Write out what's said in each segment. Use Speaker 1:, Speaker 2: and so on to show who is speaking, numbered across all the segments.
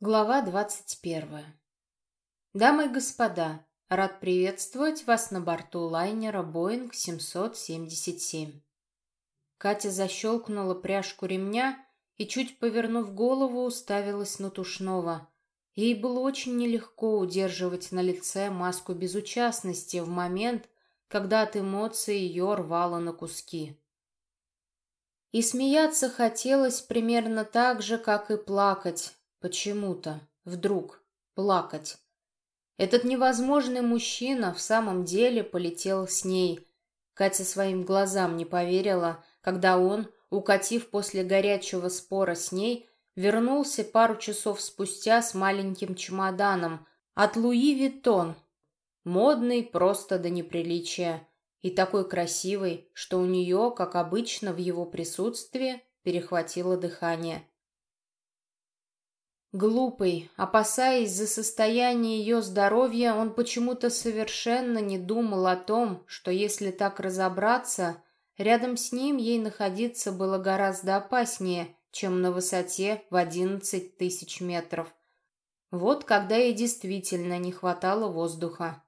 Speaker 1: Глава двадцать первая. Дамы и господа, рад приветствовать вас на борту лайнера Boeing 777. Катя защелкнула пряжку ремня и, чуть повернув голову, уставилась на Тушнова. Ей было очень нелегко удерживать на лице маску безучастности в момент, когда от эмоций ее рвало на куски. И смеяться хотелось примерно так же, как и плакать, Почему-то. Вдруг. Плакать. Этот невозможный мужчина в самом деле полетел с ней. Катя своим глазам не поверила, когда он, укатив после горячего спора с ней, вернулся пару часов спустя с маленьким чемоданом от Луи Виттон. Модный просто до неприличия. И такой красивый, что у нее, как обычно, в его присутствии перехватило дыхание. Глупый, опасаясь за состояние ее здоровья, он почему-то совершенно не думал о том, что если так разобраться, рядом с ним ей находиться было гораздо опаснее, чем на высоте в одиннадцать тысяч метров. Вот когда ей действительно не хватало воздуха.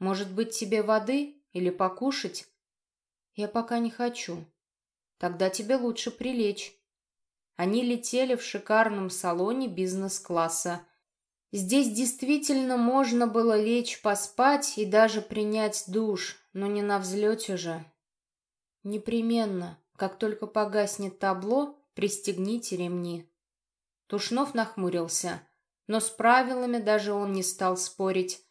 Speaker 1: «Может быть, тебе воды или покушать?» «Я пока не хочу». «Тогда тебе лучше прилечь». Они летели в шикарном салоне бизнес-класса. Здесь действительно можно было лечь поспать и даже принять душ, но не на взлете же. Непременно, как только погаснет табло, пристегните ремни. Тушнов нахмурился, но с правилами даже он не стал спорить.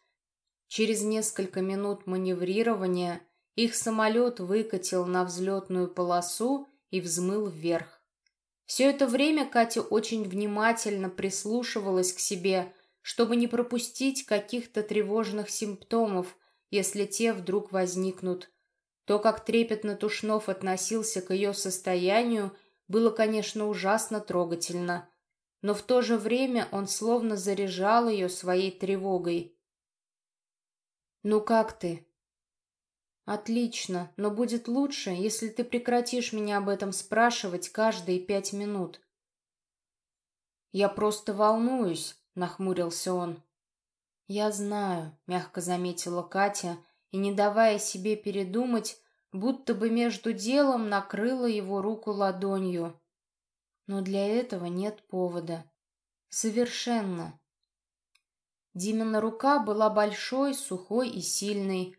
Speaker 1: Через несколько минут маневрирования их самолет выкатил на взлетную полосу и взмыл вверх. Все это время Катя очень внимательно прислушивалась к себе, чтобы не пропустить каких-то тревожных симптомов, если те вдруг возникнут. То, как трепетно Тушнов относился к ее состоянию, было, конечно, ужасно трогательно. Но в то же время он словно заряжал ее своей тревогой. «Ну как ты?» «Отлично, но будет лучше, если ты прекратишь меня об этом спрашивать каждые пять минут». «Я просто волнуюсь», — нахмурился он. «Я знаю», — мягко заметила Катя, и, не давая себе передумать, будто бы между делом накрыла его руку ладонью. Но для этого нет повода. Совершенно. Димина рука была большой, сухой и сильной,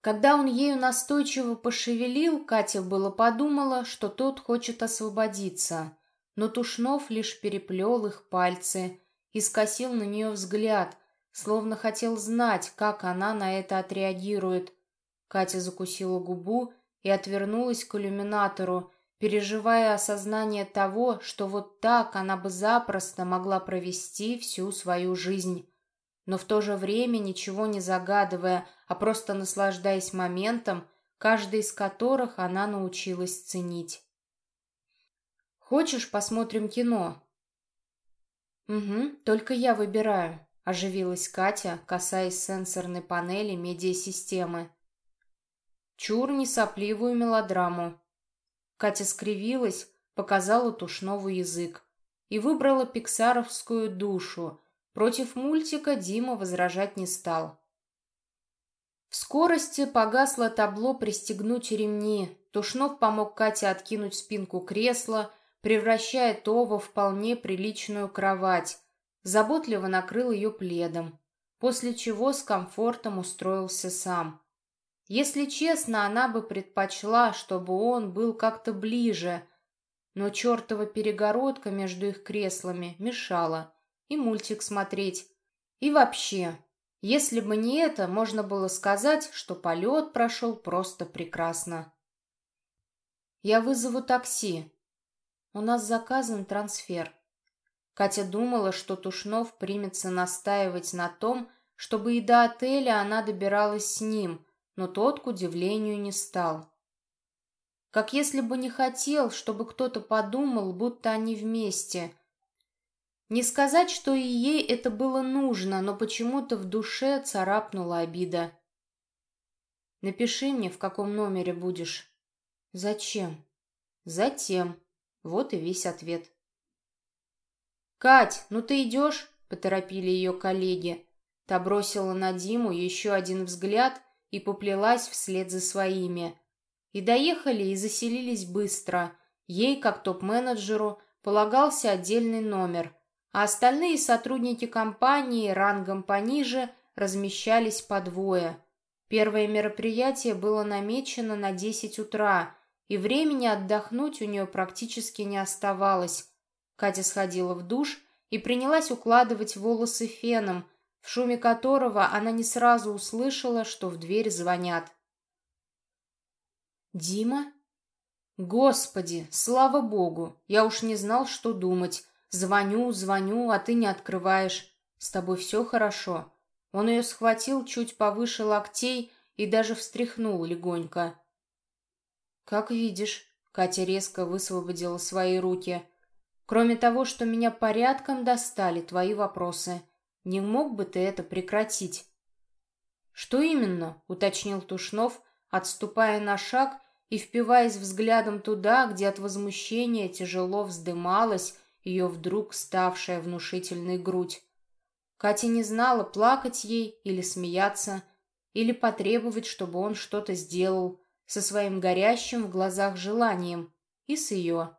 Speaker 1: когда он ею настойчиво пошевелил, Катя было подумала, что тот хочет освободиться, но Тушнов лишь переплел их пальцы и скосил на нее взгляд, словно хотел знать, как она на это отреагирует. Катя закусила губу и отвернулась к иллюминатору, переживая осознание того, что вот так она бы запросто могла провести всю свою жизнь но в то же время ничего не загадывая, а просто наслаждаясь моментом, каждый из которых она научилась ценить. «Хочешь, посмотрим кино?» «Угу, только я выбираю», — оживилась Катя, касаясь сенсорной панели медиасистемы. «Чур не сопливую мелодраму». Катя скривилась, показала Тушнову язык и выбрала пиксаровскую душу — Против мультика Дима возражать не стал. В скорости погасло табло «Пристегнуть ремни». Тушнов помог Кате откинуть спинку кресла, превращая то во вполне приличную кровать. Заботливо накрыл ее пледом, после чего с комфортом устроился сам. Если честно, она бы предпочла, чтобы он был как-то ближе, но чертова перегородка между их креслами мешала и мультик смотреть. И вообще, если бы не это, можно было сказать, что полет прошел просто прекрасно. Я вызову такси. У нас заказан трансфер. Катя думала, что Тушнов примется настаивать на том, чтобы и до отеля она добиралась с ним, но тот, к удивлению, не стал. Как если бы не хотел, чтобы кто-то подумал, будто они вместе, не сказать, что и ей это было нужно, но почему-то в душе царапнула обида. «Напиши мне, в каком номере будешь». «Зачем?» «Затем». Вот и весь ответ. «Кать, ну ты идешь?» — поторопили ее коллеги. Та бросила на Диму еще один взгляд и поплелась вслед за своими. И доехали и заселились быстро. Ей, как топ-менеджеру, полагался отдельный номер, а остальные сотрудники компании рангом пониже размещались по двое. Первое мероприятие было намечено на 10 утра, и времени отдохнуть у нее практически не оставалось. Катя сходила в душ и принялась укладывать волосы феном, в шуме которого она не сразу услышала, что в дверь звонят. «Дима?» «Господи, слава богу! Я уж не знал, что думать. Звоню, звоню, а ты не открываешь. С тобой все хорошо?» Он ее схватил чуть повыше локтей и даже встряхнул легонько. «Как видишь», — Катя резко высвободила свои руки. «Кроме того, что меня порядком достали твои вопросы, не мог бы ты это прекратить?» «Что именно?» — уточнил Тушнов, отступая на шаг и впиваясь взглядом туда, где от возмущения тяжело вздымалась ее вдруг ставшая внушительной грудь. Катя не знала, плакать ей или смеяться, или потребовать, чтобы он что-то сделал со своим горящим в глазах желанием и с ее.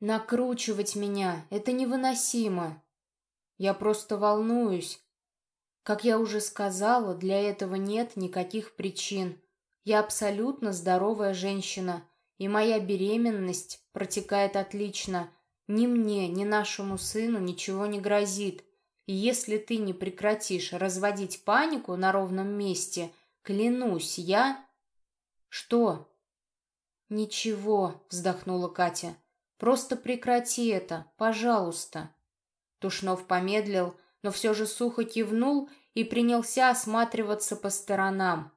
Speaker 1: Накручивать меня — это невыносимо. Я просто волнуюсь. Как я уже сказала, для этого нет никаких причин. Я абсолютно здоровая женщина, и моя беременность протекает отлично — ни мне, ни нашему сыну ничего не грозит. И если ты не прекратишь разводить панику на ровном месте, клянусь, я... Что? Ничего, вздохнула Катя. Просто прекрати это, пожалуйста. Тушнов помедлил, но все же сухо кивнул и принялся осматриваться по сторонам.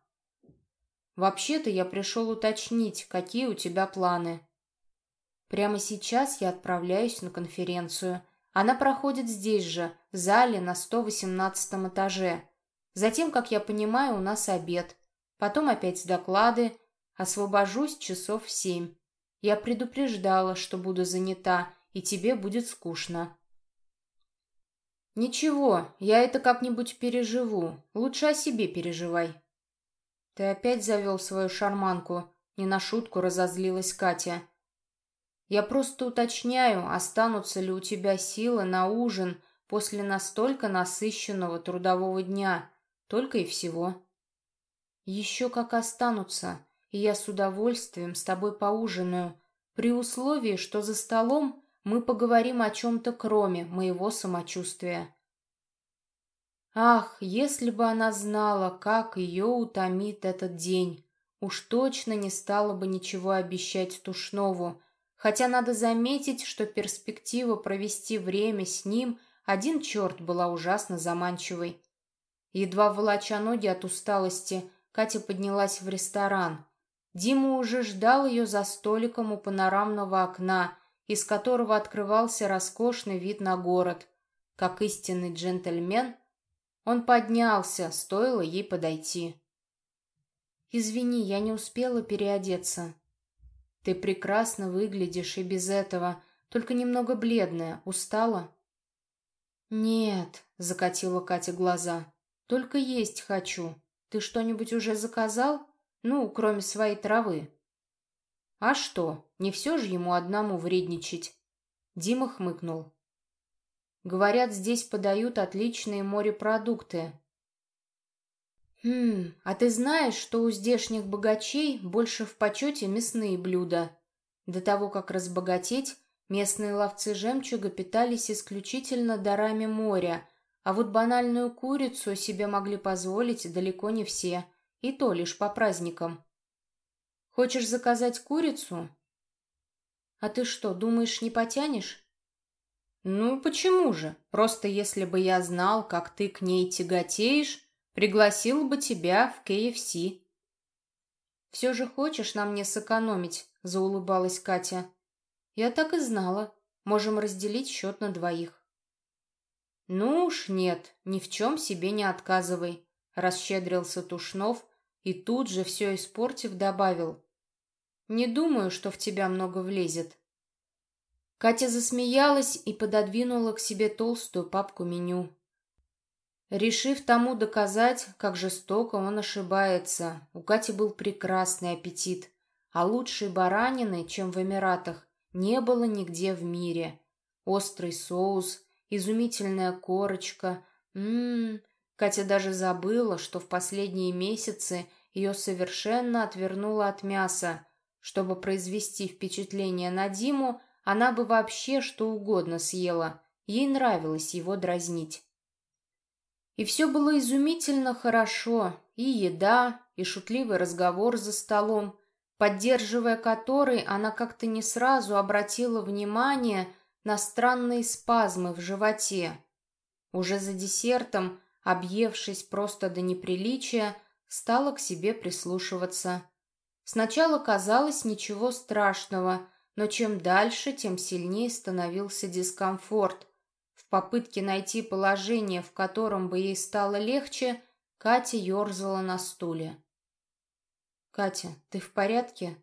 Speaker 1: «Вообще-то я пришел уточнить, какие у тебя планы». Прямо сейчас я отправляюсь на конференцию. Она проходит здесь же, в зале на 118 этаже. Затем, как я понимаю, у нас обед. Потом опять доклады. Освобожусь часов в семь. Я предупреждала, что буду занята, и тебе будет скучно. Ничего, я это как-нибудь переживу. Лучше о себе переживай. Ты опять завел свою шарманку. Не на шутку разозлилась Катя. Я просто уточняю, останутся ли у тебя силы на ужин после настолько насыщенного трудового дня. Только и всего. Еще как останутся, и я с удовольствием с тобой поужинаю, при условии, что за столом мы поговорим о чем-то кроме моего самочувствия. Ах, если бы она знала, как ее утомит этот день, уж точно не стала бы ничего обещать Тушнову, хотя надо заметить, что перспектива провести время с ним один черт была ужасно заманчивой. Едва волоча ноги от усталости, Катя поднялась в ресторан. Дима уже ждал ее за столиком у панорамного окна, из которого открывался роскошный вид на город. Как истинный джентльмен, он поднялся, стоило ей подойти. «Извини, я не успела переодеться», ты прекрасно выглядишь и без этого, только немного бледная, устала?» «Нет», — закатила Катя глаза, — «только есть хочу. Ты что-нибудь уже заказал? Ну, кроме своей травы». «А что, не все же ему одному вредничать?» Дима хмыкнул. «Говорят, здесь подают отличные морепродукты, «Хм, а ты знаешь, что у здешних богачей больше в почете мясные блюда? До того, как разбогатеть, местные ловцы жемчуга питались исключительно дарами моря, а вот банальную курицу себе могли позволить далеко не все, и то лишь по праздникам. Хочешь заказать курицу? А ты что, думаешь, не потянешь? Ну, почему же? Просто если бы я знал, как ты к ней тяготеешь, Пригласил бы тебя в КФС. «Все же хочешь на мне сэкономить?» — заулыбалась Катя. «Я так и знала. Можем разделить счет на двоих». «Ну уж нет, ни в чем себе не отказывай», — расщедрился Тушнов и тут же, все испортив, добавил. «Не думаю, что в тебя много влезет». Катя засмеялась и пододвинула к себе толстую папку меню. Решив тому доказать, как жестоко он ошибается, у Кати был прекрасный аппетит, а лучшей баранины, чем в Эмиратах, не было нигде в мире. Острый соус, изумительная корочка. Ммм, Катя даже забыла, что в последние месяцы ее совершенно отвернуло от мяса. Чтобы произвести впечатление на Диму, она бы вообще что угодно съела. Ей нравилось его дразнить. И все было изумительно хорошо. И еда, и шутливый разговор за столом, поддерживая который, она как-то не сразу обратила внимание на странные спазмы в животе. Уже за десертом, объевшись просто до неприличия, стала к себе прислушиваться. Сначала казалось ничего страшного, но чем дальше, тем сильнее становился дискомфорт. В попытке найти положение, в котором бы ей стало легче, Катя ерзала на стуле. «Катя, ты в порядке?»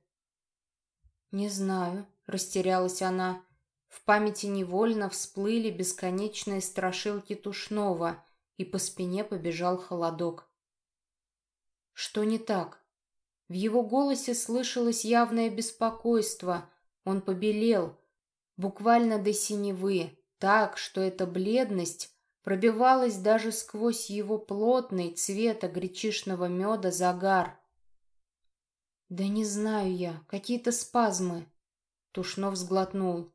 Speaker 1: «Не знаю», — растерялась она. В памяти невольно всплыли бесконечные страшилки Тушнова, и по спине побежал холодок. «Что не так?» В его голосе слышалось явное беспокойство. Он побелел, буквально до синевы, так, что эта бледность пробивалась даже сквозь его плотный цвета гречишного меда загар. «Да не знаю я, какие-то спазмы». Тушнов сглотнул.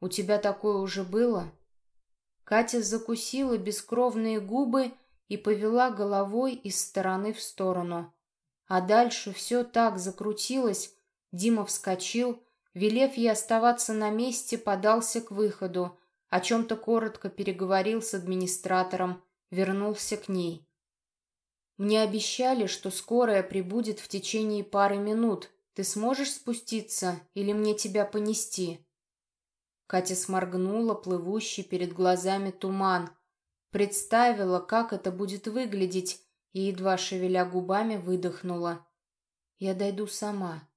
Speaker 1: «У тебя такое уже было?» Катя закусила бескровные губы и повела головой из стороны в сторону. А дальше все так закрутилось. Дима вскочил, велев ей оставаться на месте, подался к выходу, о чем-то коротко переговорил с администратором, вернулся к ней. «Мне обещали, что скорая прибудет в течение пары минут. Ты сможешь спуститься или мне тебя понести?» Катя сморгнула плывущий перед глазами туман. Представила, как это будет выглядеть, и, едва шевеля губами, выдохнула. «Я дойду сама».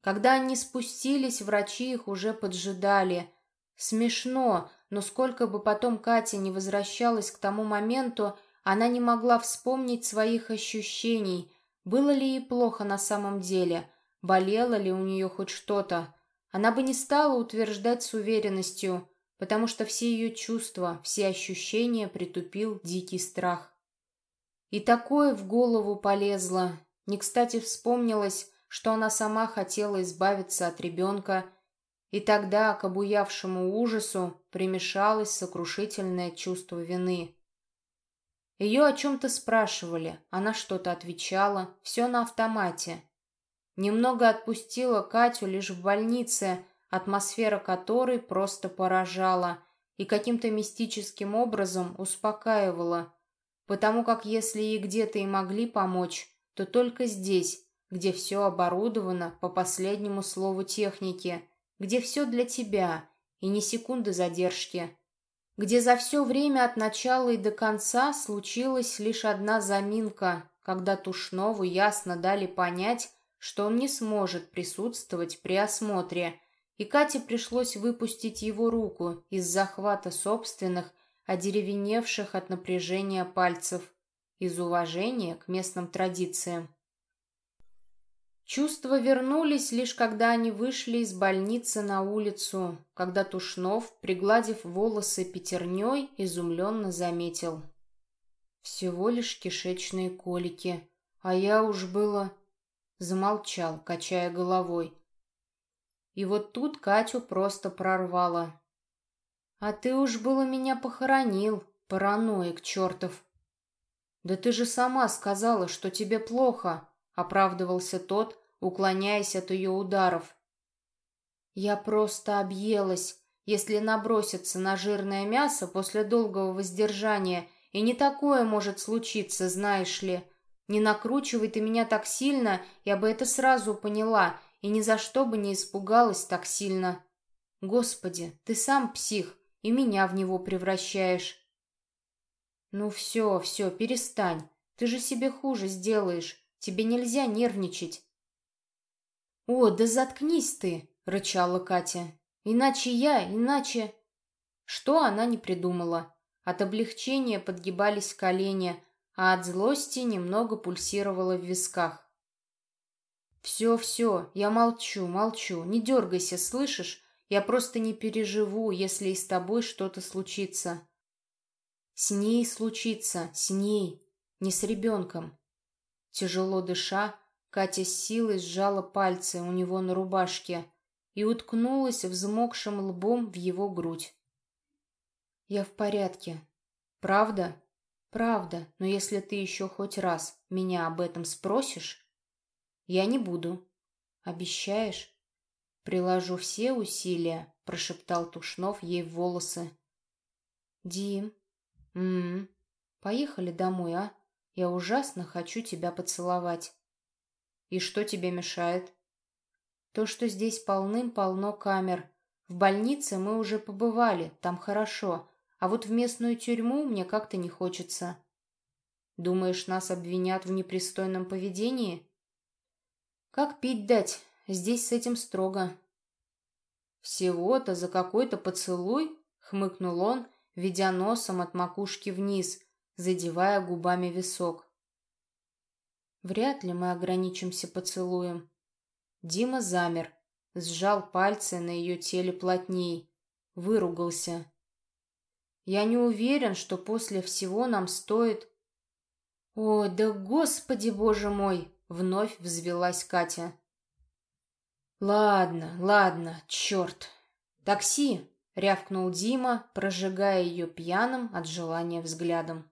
Speaker 1: Когда они спустились, врачи их уже поджидали. Смешно, но сколько бы потом Катя не возвращалась к тому моменту, она не могла вспомнить своих ощущений. Было ли ей плохо на самом деле? Болело ли у нее хоть что-то? Она бы не стала утверждать с уверенностью, потому что все ее чувства, все ощущения притупил дикий страх. И такое в голову полезло. Не кстати вспомнилось, что она сама хотела избавиться от ребенка, и тогда к обуявшему ужасу примешалось сокрушительное чувство вины. Ее о чем-то спрашивали, она что-то отвечала, все на автомате. Немного отпустила Катю лишь в больнице, атмосфера которой просто поражала и каким-то мистическим образом успокаивала, потому как если ей где-то и могли помочь, то только здесь, где все оборудовано по последнему слову техники, где все для тебя и ни секунды задержки, где за все время от начала и до конца случилась лишь одна заминка, когда Тушнову ясно дали понять, что он не сможет присутствовать при осмотре, и Кате пришлось выпустить его руку из захвата собственных, одеревеневших от напряжения пальцев, из уважения к местным традициям. Чувства вернулись лишь когда они вышли из больницы на улицу, когда Тушнов, пригладив волосы пятерней, изумленно заметил. Всего лишь кишечные колики, а я уж было... Замолчал, качая головой. И вот тут Катю просто прорвало. «А ты уж было меня похоронил, параноик чертов!» «Да ты же сама сказала, что тебе плохо!» — оправдывался тот, уклоняясь от ее ударов. «Я просто объелась, если наброситься на жирное мясо после долгого воздержания, и не такое может случиться, знаешь ли!» Не накручивай ты меня так сильно, я бы это сразу поняла и ни за что бы не испугалась так сильно. Господи, ты сам псих и меня в него превращаешь. Ну все, все, перестань. Ты же себе хуже сделаешь. Тебе нельзя нервничать. О, да заткнись ты, рычала Катя. Иначе я, иначе...» Что она не придумала. От облегчения подгибались колени, а от злости немного пульсировало в висках. «Все, все, я молчу, молчу. Не дергайся, слышишь? Я просто не переживу, если и с тобой что-то случится». «С ней случится, с ней, не с ребенком». Тяжело дыша, Катя с силой сжала пальцы у него на рубашке и уткнулась взмокшим лбом в его грудь. «Я в порядке. Правда? Правда, но если ты еще хоть раз меня об этом спросишь, я не буду. Обещаешь?» «Приложу все усилия», — прошептал Тушнов ей в волосы. «Дим, м, -м, -м поехали домой, а? Я ужасно хочу тебя поцеловать». «И что тебе мешает?» «То, что здесь полным-полно камер. В больнице мы уже побывали, там хорошо, а вот в местную тюрьму мне как-то не хочется». «Думаешь, нас обвинят в непристойном поведении?» «Как пить дать? Здесь с этим строго». «Всего-то за какой-то поцелуй?» — хмыкнул он, ведя носом от макушки вниз, задевая губами висок. Вряд ли мы ограничимся поцелуем. Дима замер, сжал пальцы на ее теле плотней, выругался. Я не уверен, что после всего нам стоит... О, да господи боже мой! Вновь взвелась Катя. Ладно, ладно, черт. Такси! рявкнул Дима, прожигая ее пьяным от желания взглядом.